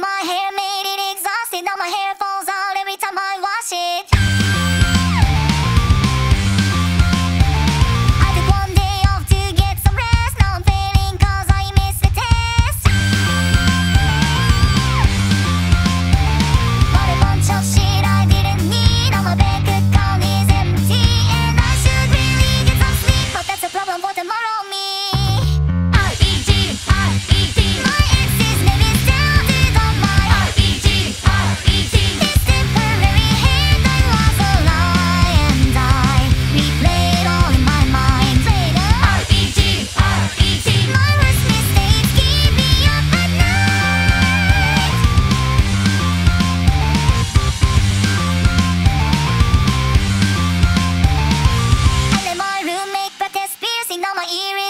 my hair earring.